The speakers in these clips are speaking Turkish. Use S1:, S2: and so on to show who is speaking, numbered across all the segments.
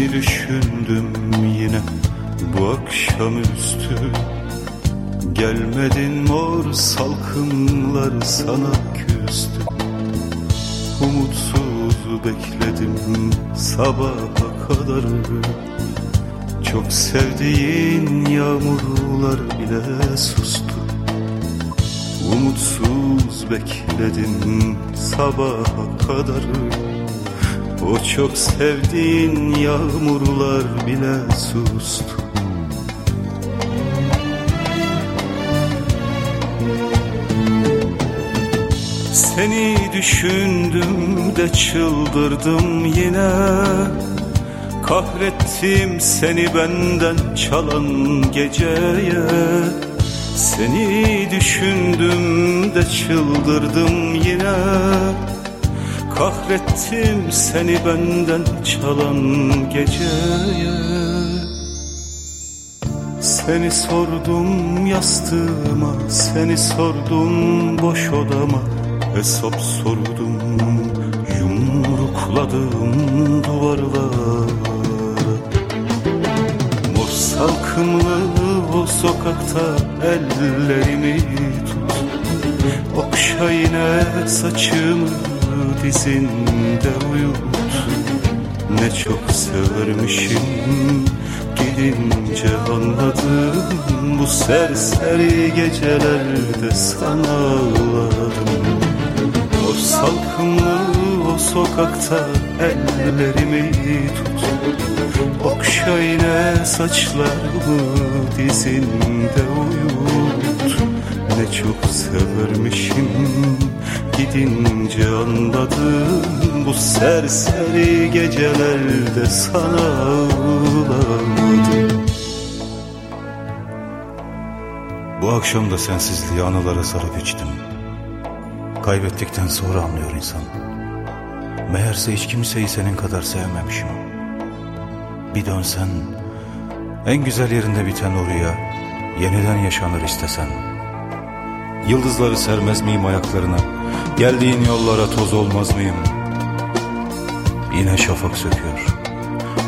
S1: Seni düşündüm yine bu akşamüstü. Gelmedin mor salkımlar sana küstü. Umutsuz bekledim sabaha kadar. Çok sevdiğin yağmurlar bile sustu. Umutsuz bekledim sabaha kadar O çok sevdiğin yağmurlar bile sustu. Seni düşündüm de çıldırdım yine. Kahrettim seni benden çalan geceye. Seni düşündüm de çıldırdım yine Kahrettim seni benden çalan geceye. Seni sordum yastığıma Seni sordum boş odama. Hesap sordum Yumrukladım duvarlara. Mor salkımlı o sokakta ellerimi tut. Okşa yine saçımı dizinde uyut Ne çok severmişim gidince anladım. Bu serseri gecelerde sana ağladım Mor salkımlı o sokakta ellerimi tut. Okşa yine saçlarımı dizinde uyut. Ne çok severmişim gidince anladım Bu serseri gecelerde sana ağladım
S2: Bu akşam da sensizliği anılara sarıp içtim. Kaybettikten sonra anlıyor insan. Meğerse hiç kimseyi senin kadar sevmemişim. Bir dönsen, en güzel yerinde biten o rüya, yeniden yaşanır istesen. Yıldızları sermez miyim ayaklarına, geldiğin yollara toz olmaz mıyım? Yine şafak söküyor,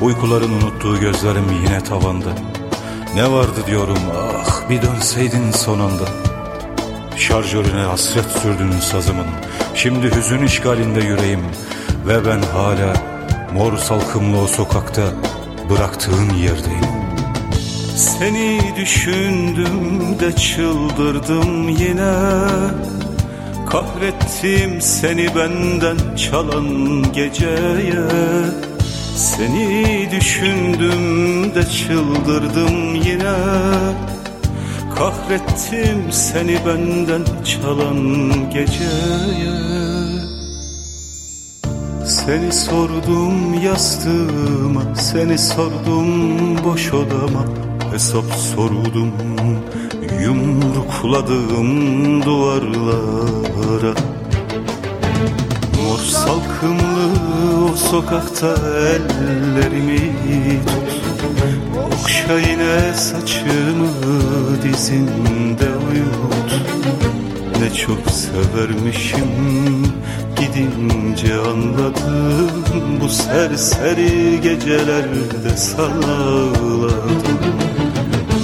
S2: uykuların unuttuğu gözlerim yine tavanda. Ne vardı diyorum ah bir dönseydin sonunda Şarjörüne hasret sürdün sazımın. Şimdi hüzün işgalinde yüreğim. Ve ben hala mor salkımlı o sokakta Bıraktığın yerdeyim.
S1: Seni düşündüm de çıldırdım yine Kahrettim seni benden çalan geceye. Seni düşündüm de çıldırdım yine. Kahrettim seni benden çalan geceye. Seni sordum yastığıma Seni sordum boş odama. Hesap sordum Yumrukladım duvarlara. Mor salkımlı o sokakta ellerimi tut. Okşa yine saçımı dizinde uyut. Ne çok severmişim gidince anladım. Bu serseri gecelerde sana ağladım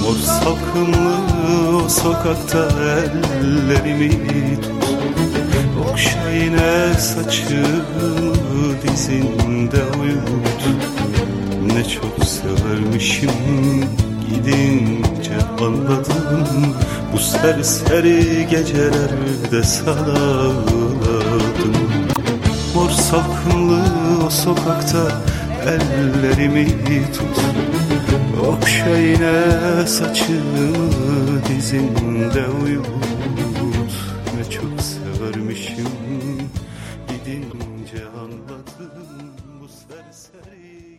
S1: Mor salkımlı o sokakta ellerimi tut. Okşa yine saçımı dizinde uyut. Ne çok severmişim gidince anladım. Bu serseri gecelerde sana ağladım Mor salkımlı o sokakta ellerimi tut Okşa yine saçımı dizinde uyut Ne çok severmişim. Gidince anladım bu serseri